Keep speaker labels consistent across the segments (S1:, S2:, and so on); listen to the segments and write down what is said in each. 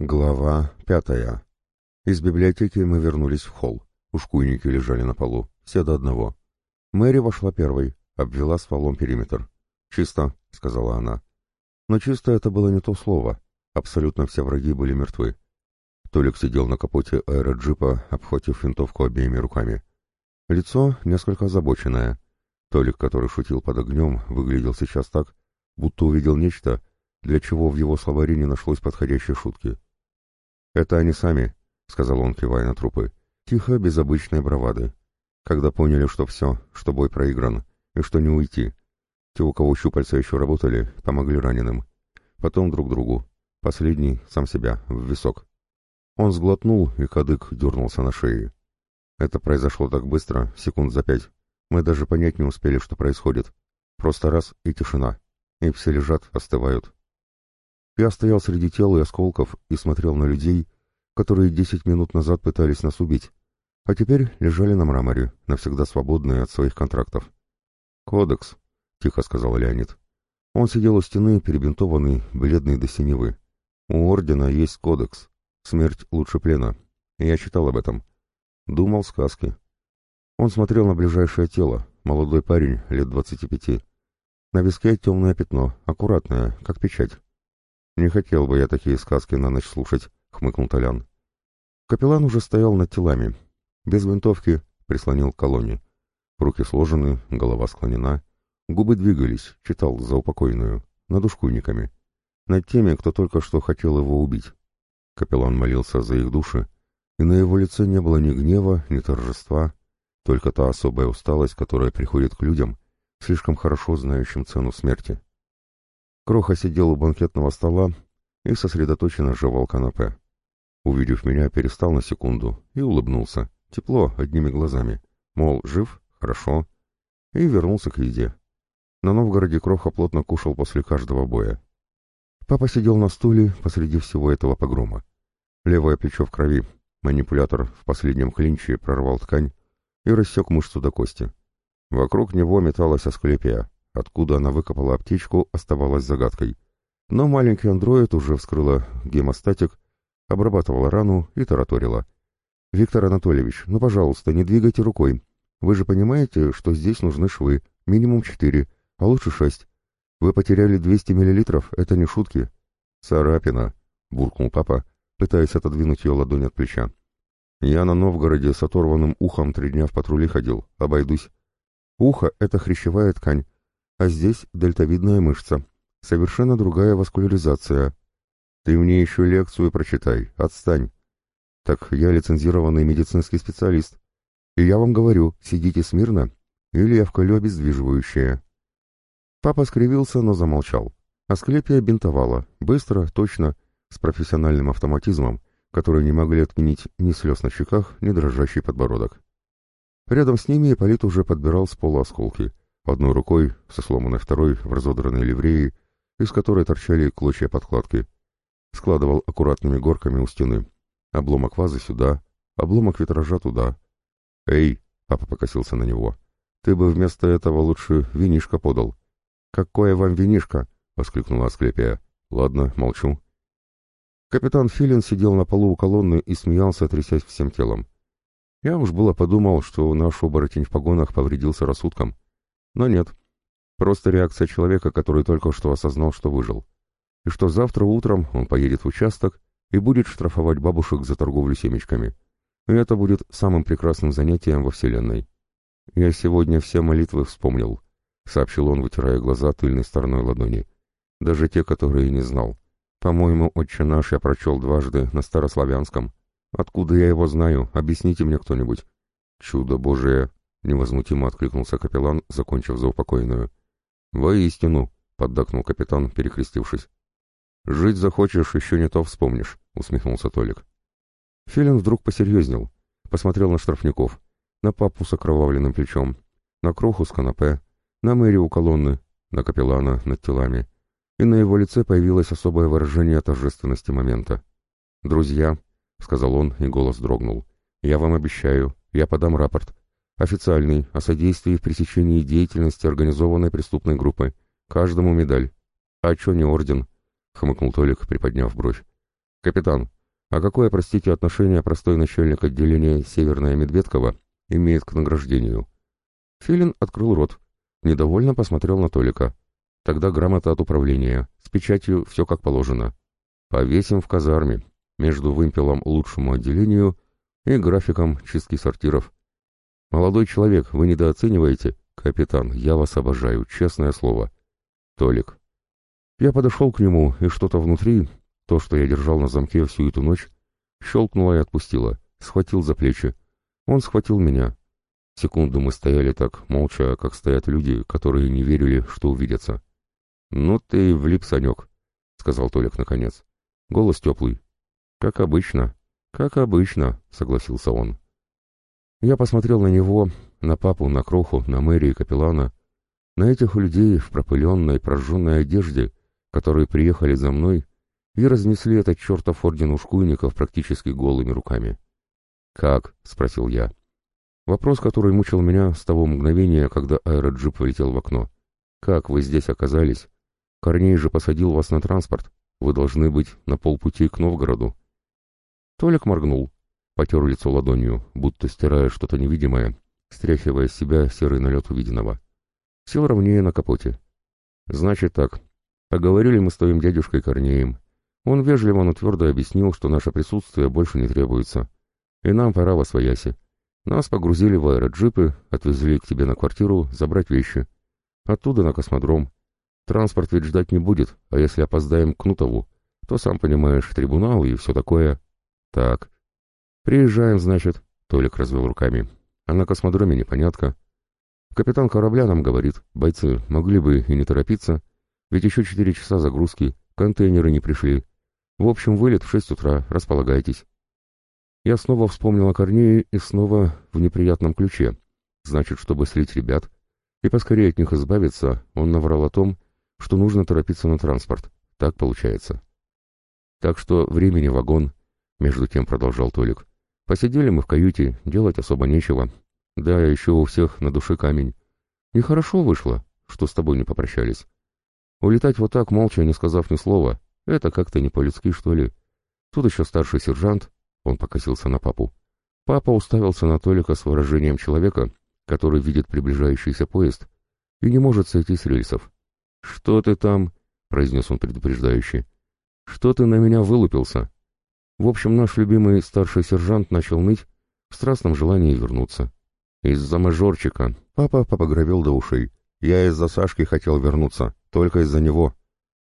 S1: Глава пятая. Из библиотеки мы вернулись в холл. Ушкуйники лежали на полу, все до одного. Мэри вошла первой, обвела стволом периметр. «Чисто», — сказала она. Но чисто это было не то слово. Абсолютно все враги были мертвы. Толик сидел на капоте аэроджипа, обхватив винтовку обеими руками. Лицо несколько озабоченное. Толик, который шутил под огнем, выглядел сейчас так, будто увидел нечто, для чего в его словаре не нашлось подходящей шутки. «Это они сами», — сказал он, кивая на трупы. Тихо, без обычной бравады. Когда поняли, что все, что бой проигран, и что не уйти. Те, у кого щупальца еще работали, помогли раненым. Потом друг другу. Последний, сам себя, в висок. Он сглотнул, и кадык дернулся на шее. Это произошло так быстро, секунд за пять. Мы даже понять не успели, что происходит. Просто раз — и тишина. И все лежат, остывают. Я стоял среди тел и осколков и смотрел на людей, которые десять минут назад пытались нас убить, а теперь лежали на мраморе, навсегда свободные от своих контрактов. «Кодекс», — тихо сказал Леонид. Он сидел у стены, перебинтованный, бледный до синевы. «У Ордена есть кодекс. Смерть лучше плена. Я читал об этом. Думал сказки». Он смотрел на ближайшее тело, молодой парень, лет двадцати пяти. На виске темное пятно, аккуратное, как печать. «Не хотел бы я такие сказки на ночь слушать», — хмыкнул Толян. Капеллан уже стоял над телами. Без винтовки прислонил к колонне. Руки сложены, голова склонена. Губы двигались, читал за упокойную, над ушкуйниками. Над теми, кто только что хотел его убить. Капеллан молился за их души, и на его лице не было ни гнева, ни торжества, только та особая усталость, которая приходит к людям, слишком хорошо знающим цену смерти. Кроха сидел у банкетного стола и сосредоточенно жевал канапе. Увидев меня, перестал на секунду и улыбнулся, тепло, одними глазами. Мол, жив? Хорошо. И вернулся к еде. На Новгороде Кроха плотно кушал после каждого боя. Папа сидел на стуле посреди всего этого погрома. Левое плечо в крови. Манипулятор в последнем клинче прорвал ткань и рассек мышцу до кости. Вокруг него металась асклепия. Откуда она выкопала аптечку, оставалось загадкой. Но маленький андроид уже вскрыла гемостатик, обрабатывала рану и тараторила. «Виктор Анатольевич, ну, пожалуйста, не двигайте рукой. Вы же понимаете, что здесь нужны швы, минимум четыре, а лучше шесть. Вы потеряли 200 миллилитров, это не шутки». «Царапина», — буркнул папа, пытаясь отодвинуть ее ладонь от плеча. «Я на Новгороде с оторванным ухом три дня в патрули ходил, обойдусь. Ухо — это хрящевая ткань, а здесь дельтовидная мышца. Совершенно другая васкуляризация. Ты мне еще лекцию прочитай, отстань. Так я лицензированный медицинский специалист. И я вам говорю, сидите смирно, или я вколю обездвиживающее. Папа скривился, но замолчал. Асклепия бинтовала, быстро, точно, с профессиональным автоматизмом, который не могли отменить ни слез на щеках, ни дрожащий подбородок. Рядом с ними Ипполит уже подбирал с пола осколки — Одной рукой, со сломанной второй, в разодранной ливреи, из которой торчали клочья подкладки. Складывал аккуратными горками у стены. Обломок вазы сюда, обломок витража туда. «Эй!» — папа покосился на него. «Ты бы вместо этого лучше винишко подал». «Какое вам винишко?» — воскликнула Асклепия. «Ладно, молчу». Капитан Филин сидел на полу у колонны и смеялся, трясясь всем телом. Я уж было подумал, что наш оборотень в погонах повредился рассудком. Но нет. Просто реакция человека, который только что осознал, что выжил. И что завтра утром он поедет в участок и будет штрафовать бабушек за торговлю семечками. И это будет самым прекрасным занятием во Вселенной. «Я сегодня все молитвы вспомнил», — сообщил он, вытирая глаза тыльной стороной ладони. «Даже те, которые не знал. По-моему, «Отче наш» я прочел дважды на старославянском. Откуда я его знаю? Объясните мне кто-нибудь». «Чудо Божие!» — невозмутимо откликнулся капеллан, закончив за упокойную. «Воистину», — поддакнул капитан, перекрестившись. «Жить захочешь, еще не то вспомнишь», — усмехнулся Толик. Филин вдруг посерьезнел, посмотрел на штрафников, на папу с окровавленным плечом, на кроху с канапе, на мэри у колонны, на капеллана над телами, и на его лице появилось особое выражение торжественности момента. «Друзья», — сказал он, и голос дрогнул, — «я вам обещаю, я подам рапорт, Официальный, о содействии в пресечении деятельности организованной преступной группы. Каждому медаль. А чё не орден? Хмыкнул Толик, приподняв бровь. «Капитан, а какое, простите, отношение простой начальник отделения Северная Медведкова имеет к награждению?» Филин открыл рот, недовольно посмотрел на Толика. «Тогда грамота от управления, с печатью все как положено. Повесим в казарме, между вымпелом лучшему отделению и графиком чистки сортиров. Молодой человек, вы недооцениваете? Капитан, я вас обожаю, честное слово. Толик. Я подошел к нему, и что-то внутри, то, что я держал на замке всю эту ночь, щелкнуло и отпустило, схватил за плечи. Он схватил меня. Секунду мы стояли так, молча, как стоят люди, которые не верили, что увидятся. «Ну ты влип, Санек», — сказал Толик наконец. Голос теплый. «Как обычно, как обычно», — согласился он. Я посмотрел на него, на папу, на Кроху, на Мэри и Капеллана, на этих людей в пропыленной, прожженной одежде, которые приехали за мной и разнесли этот чертов орден ушкуйников практически голыми руками. «Как?» — спросил я. Вопрос, который мучил меня с того мгновения, когда аэроджип вылетел в окно. «Как вы здесь оказались? Корней же посадил вас на транспорт. Вы должны быть на полпути к Новгороду». Толик моргнул, потер лицо ладонью, будто стирая что-то невидимое, стряхивая с себя серый налет увиденного. Сел ровнее на капоте. «Значит так. Поговорили мы с твоим дядюшкой Корнеем. Он вежливо, но твердо объяснил, что наше присутствие больше не требуется. И нам пора во свояси. Нас погрузили в аэроджипы, отвезли к тебе на квартиру забрать вещи. Оттуда на космодром. Транспорт ведь ждать не будет, а если опоздаем к Кнутову, то, сам понимаешь, трибунал и все такое. Так. Приезжаем, значит, Толик развел руками. А на космодроме непонятка. Капитан корабля нам говорит, бойцы могли бы и не торопиться, ведь еще четыре часа загрузки, контейнеры не пришли. В общем, вылет в шесть утра, располагайтесь. Я снова вспомнил о Корнее и снова в неприятном ключе. Значит, чтобы слить ребят и поскорее от них избавиться, он наврал о том, что нужно торопиться на транспорт. Так получается. Так что времени вагон, между тем продолжал Толик. Посидели мы в каюте, делать особо нечего. Да, еще у всех на душе камень. Нехорошо вышло, что с тобой не попрощались. Улетать вот так, молча, не сказав ни слова, это как-то не по-людски, что ли. Тут еще старший сержант, он покосился на папу. Папа уставился на Толика с выражением человека, который видит приближающийся поезд и не может сойти с рельсов. «Что ты там?» — произнес он предупреждающе. «Что ты на меня вылупился?» В общем, наш любимый старший сержант начал ныть в страстном желании вернуться. «Из-за мажорчика». Папа попогровел до ушей. «Я из-за Сашки хотел вернуться. Только из-за него.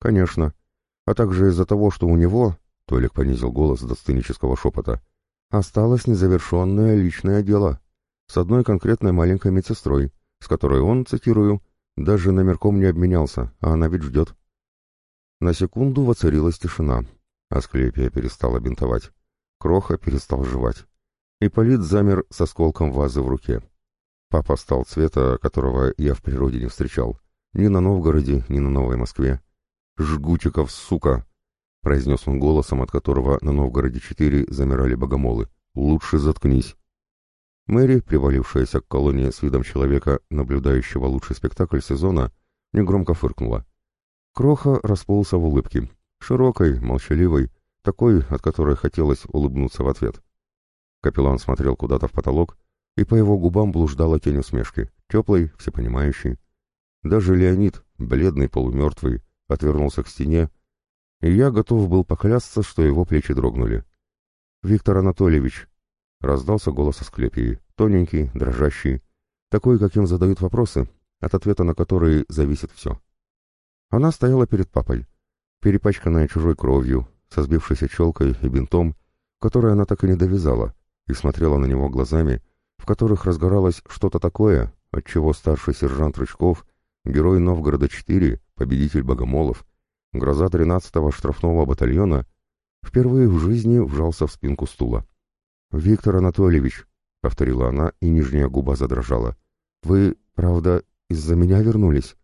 S1: Конечно. А также из-за того, что у него, Толик понизил голос до сценического шепота, осталось незавершенное личное дело. С одной конкретной маленькой медсестрой, с которой он, цитирую, даже номерком не обменялся, а она ведь ждет. На секунду воцарилась тишина. Асклепия перестала бинтовать. Кроха перестал жевать. И Полит замер с осколком вазы в руке. Папа стал цвета, которого я в природе не встречал. Ни на Новгороде, ни на Новой Москве. «Жгутиков, сука!» — произнес он голосом, от которого на Новгороде-4 замирали богомолы. «Лучше заткнись!» Мэри, привалившаяся к колонии с видом человека, наблюдающего лучший спектакль сезона, негромко фыркнула. Кроха расплылся в улыбке. Широкой, молчаливой, такой, от которой хотелось улыбнуться в ответ. Капеллан смотрел куда-то в потолок, и по его губам блуждала тень усмешки, теплой, всепонимающей. Даже Леонид, бледный, полумертвый, отвернулся к стене, и я готов был поклясться, что его плечи дрогнули. «Виктор Анатольевич!» — раздался голос Асклепии, тоненький, дрожащий, такой, каким задают вопросы, от ответа на которые зависит все. Она стояла перед папой, перепачканная чужой кровью, со сбившейся челкой и бинтом, который она так и не довязала, и смотрела на него глазами, в которых разгоралось что-то такое, от чего старший сержант Рычков — герой Новгорода-4, победитель Богомолов, гроза 13-го штрафного батальона, впервые в жизни вжался в спинку стула. «Виктор Анатольевич», — повторила она, и нижняя губа задрожала, — «вы, правда, из-за меня вернулись?»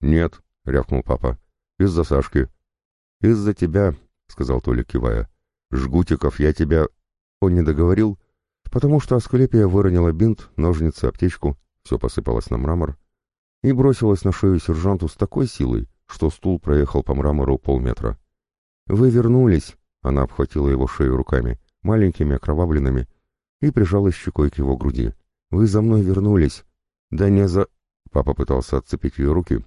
S1: «Нет», — рявкнул папа, — «из-за Сашки». «Из-за тебя», — сказал Толя, кивая. «Жгутиков, я тебя...» Он не договорил, потому что Асклепия выронила бинт, ножницы, аптечку, все посыпалось на мрамор, и бросилась на шею сержанту с такой силой, что стул проехал по мрамору полметра. «Вы вернулись», Она обхватила его шею руками, маленькими, окровавленными, и прижалась щекой к его груди. «Вы за мной вернулись!» «Да не за...» Папа пытался отцепить ее руки,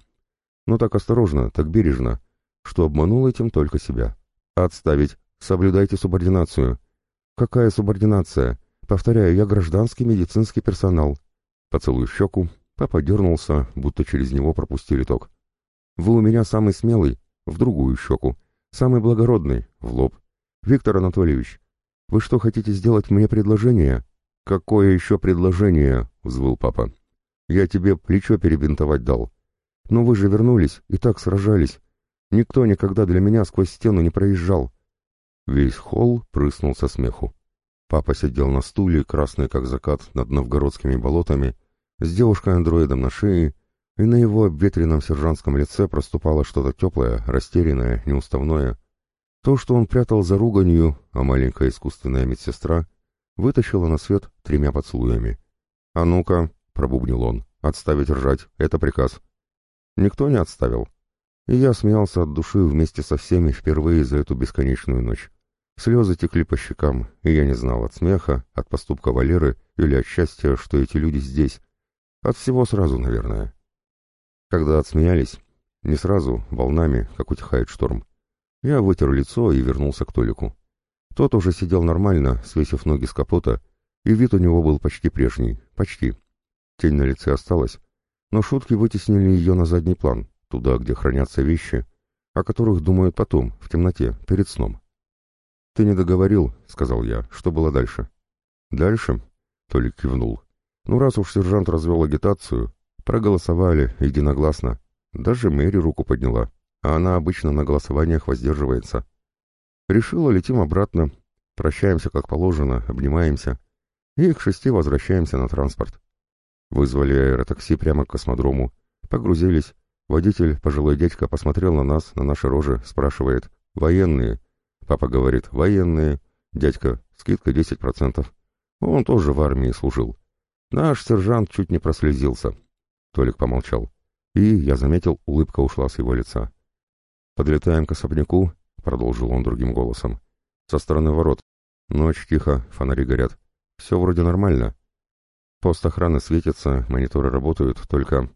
S1: но так осторожно, так бережно, что обманул этим только себя. «Отставить! Соблюдайте субординацию!» «Какая субординация? Повторяю, я гражданский медицинский персонал». Поцелуй щеку, папа дернулся, будто через него пропустили ток. «Вы у меня самый смелый, в другую щеку, самый благородный, в лоб. Виктор Анатольевич, вы что, хотите сделать мне предложение?» «Какое еще предложение?» — взвыл папа. «Я тебе плечо перебинтовать дал. Но вы же вернулись и так сражались. Никто никогда для меня сквозь стену не проезжал. Весь холл прыснул со смеху. Папа сидел на стуле, красный как закат, над новгородскими болотами, с девушкой-андроидом на шее, и на его обветренном сержантском лице проступало что-то теплое, растерянное, неуставное. То, что он прятал за руганью, а маленькая искусственная медсестра вытащила на свет тремя поцелуями. «А ну-ка», — пробубнил он, — «отставить ржать, это приказ». Никто не отставил. И я смеялся от души вместе со всеми впервые за эту бесконечную ночь. Слезы текли по щекам, и я не знал от смеха, от поступка Валеры или от счастья, что эти люди здесь. От всего сразу, наверное. Когда отсмеялись, не сразу, волнами, как утихает шторм, я вытер лицо и вернулся к Толику. Тот уже сидел нормально, свесив ноги с капота, и вид у него был почти прежний, почти. Тень на лице осталась, но шутки вытеснили ее на задний план, туда, где хранятся вещи, о которых думают потом, в темноте, перед сном. «Ты не договорил», — сказал я. «Что было дальше?» «Дальше?» — Толик кивнул. «Ну, раз уж сержант развел агитацию, проголосовали единогласно. Даже Мэри руку подняла, а она обычно на голосованиях воздерживается. Решила, летим обратно, прощаемся как положено, обнимаемся, и к шести возвращаемся на транспорт. Вызвали аэротакси прямо к космодрому, погрузились, Водитель, пожилой дядька, посмотрел на нас, на наши рожи, спрашивает «Военные?» Папа говорит «Военные». Дядька «Скидка 10%». Он тоже в армии служил. Наш сержант чуть не прослезился. Толик помолчал. И, я заметил, улыбка ушла с его лица. «Подлетаем к особняку», — продолжил он другим голосом. «Со стороны ворот. Ночь, тихо, фонари горят. Все вроде нормально. Пост охраны светится, мониторы работают, только...»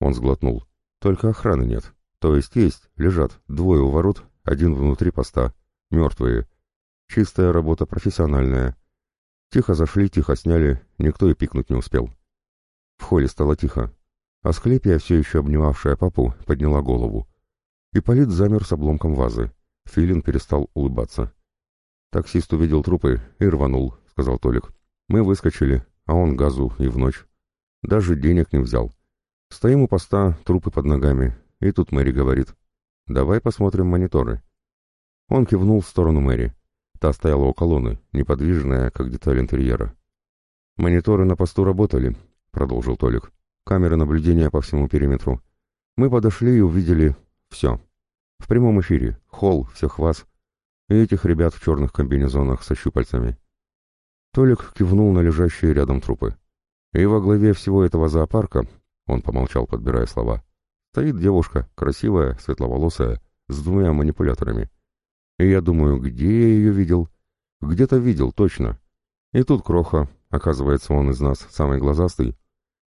S1: Он сглотнул. Только охраны нет. То есть есть, лежат, двое у ворот, один внутри поста. Мертвые. Чистая работа, профессиональная. Тихо зашли, тихо сняли, никто и пикнуть не успел. В холле стало тихо. Асклепия, все еще обнимавшая папу, подняла голову. Ипполит замер с обломком вазы. Филин перестал улыбаться. «Таксист увидел трупы и рванул», — сказал Толик. «Мы выскочили, а он газу и в ночь. Даже денег не взял. Стоим у поста, трупы под ногами, и тут Мэри говорит, «Давай посмотрим мониторы». Он кивнул в сторону Мэри. Та стояла у колонны, неподвижная, как деталь интерьера. «Мониторы на посту работали», — продолжил Толик. «Камеры наблюдения по всему периметру. Мы подошли и увидели все. В прямом эфире, холл, всех вас, и этих ребят в черных комбинезонах со щупальцами». Толик кивнул на лежащие рядом трупы. И во главе всего этого зоопарка он помолчал, подбирая слова. Стоит девушка, красивая, светловолосая, с двумя манипуляторами. И я думаю, где я ее видел? Где-то видел, точно. И тут Кроха, оказывается, он из нас самый глазастый,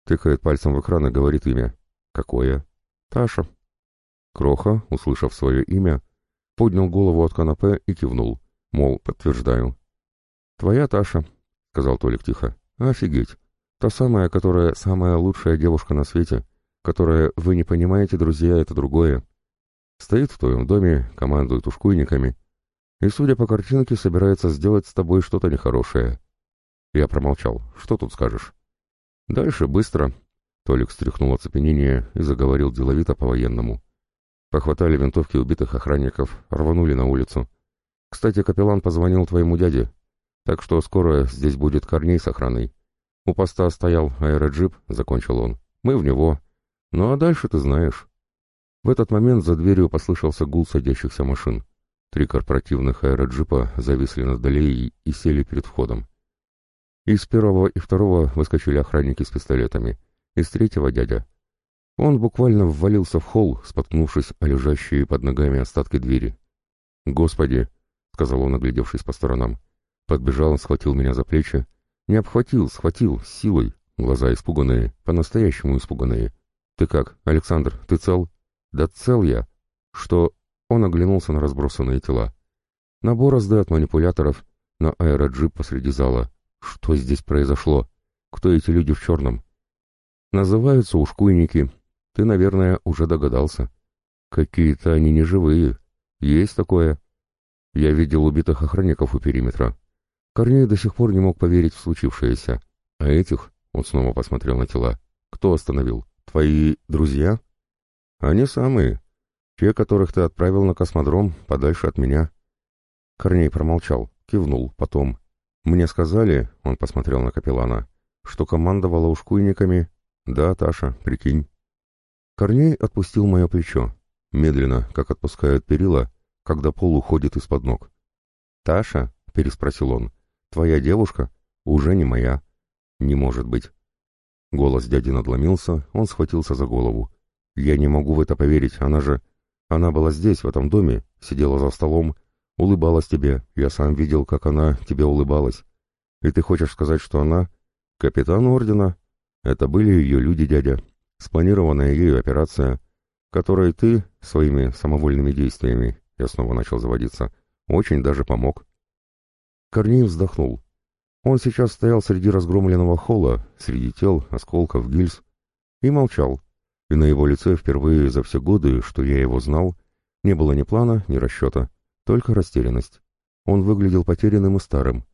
S1: тыкает пальцем в экран и говорит имя. Какое? Таша. Кроха, услышав свое имя, поднял голову от канапе и кивнул, мол, подтверждаю. «Твоя Таша», — сказал Толик тихо. «Офигеть! Та самая, которая самая лучшая девушка на свете, которая, вы не понимаете, друзья, это другое. Стоит в твоем доме, командует ушкуйниками, и, судя по картинке, собирается сделать с тобой что-то нехорошее. Я промолчал. Что тут скажешь? Дальше быстро. Толик стряхнул оцепенение и заговорил деловито по-военному. Похватали винтовки убитых охранников, рванули на улицу. Кстати, капеллан позвонил твоему дяде, так что скоро здесь будет Корней с охраной. У поста стоял аэроджип, закончил он. Мы в него. Ну а дальше ты знаешь. В этот момент за дверью послышался гул садящихся машин. Три корпоративных аэроджипа зависли над аллеей и сели перед входом. Из первого и второго выскочили охранники с пистолетами. Из третьего дядя. Он буквально ввалился в холл, споткнувшись о лежащие под ногами остатки двери. «Господи!» — сказал он, оглядевшись по сторонам. Подбежал, схватил меня за плечи. Не обхватил, схватил, силой. Глаза испуганные, по-настоящему испуганные. «Ты как, Александр, ты цел?» «Да цел я!» «Что?» Он оглянулся на разбросанные тела. На борозды от манипуляторов, на аэроджип посреди зала. Что здесь произошло? Кто эти люди в черном? Называются ушкуйники. Ты, наверное, уже догадался. Какие-то они неживые. Есть такое. Я видел убитых охранников у периметра. Корней до сих пор не мог поверить в случившееся. А этих, он снова посмотрел на тела, кто остановил? Твои друзья? Они самые. Те, которых ты отправил на космодром, подальше от меня. Корней промолчал, кивнул, потом. Мне сказали, он посмотрел на капеллана, что командовала ушкуйниками. Да, Таша, прикинь. Корней отпустил мое плечо, медленно, как отпускают перила, когда пол уходит из-под ног. «Таша?» — переспросил он. «Твоя девушка? Уже не моя. Не может быть». Голос дяди надломился, он схватился за голову. «Я не могу в это поверить, она же... Она была здесь, в этом доме, сидела за столом, улыбалась тебе, я сам видел, как она тебе улыбалась. И ты хочешь сказать, что она... Капитан ордена? Это были ее люди, дядя. Спланированная ею операция, которой ты своими самовольными действиями, я снова начал заводиться, очень даже помог. Корней вздохнул. Он сейчас стоял среди разгромленного холла, среди тел, осколков, гильз, и молчал. И на его лице впервые за все годы, что я его знал, не было ни плана, ни расчета, только растерянность. Он выглядел потерянным и старым,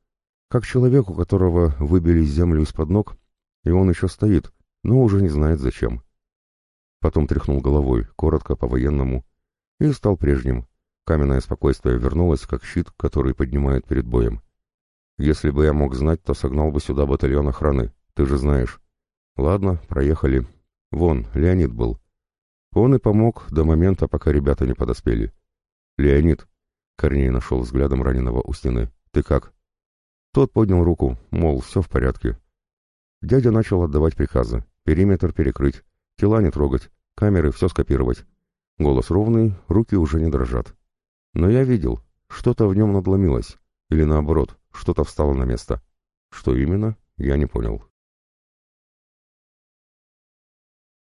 S1: как человек, у которого выбили землю из-под ног, и он еще стоит, но уже не знает зачем. Потом тряхнул головой, коротко, по-военному, и стал прежним. Каменное спокойствие вернулось, как щит, который поднимают перед боем. Если бы я мог знать, то согнал бы сюда батальон охраны, ты же знаешь. Ладно, проехали. Вон, Леонид был. Он и помог до момента, пока ребята не подоспели. Леонид. Корней нашел взглядом раненого у стены. Ты как? Тот поднял руку, мол, все в порядке. Дядя начал отдавать приказы. Периметр перекрыть, тела не трогать, камеры все скопировать. Голос ровный, руки уже не дрожат. Но я видел, что-то в нем надломилось. Или наоборот, что-то встало на место. Что именно, я не понял.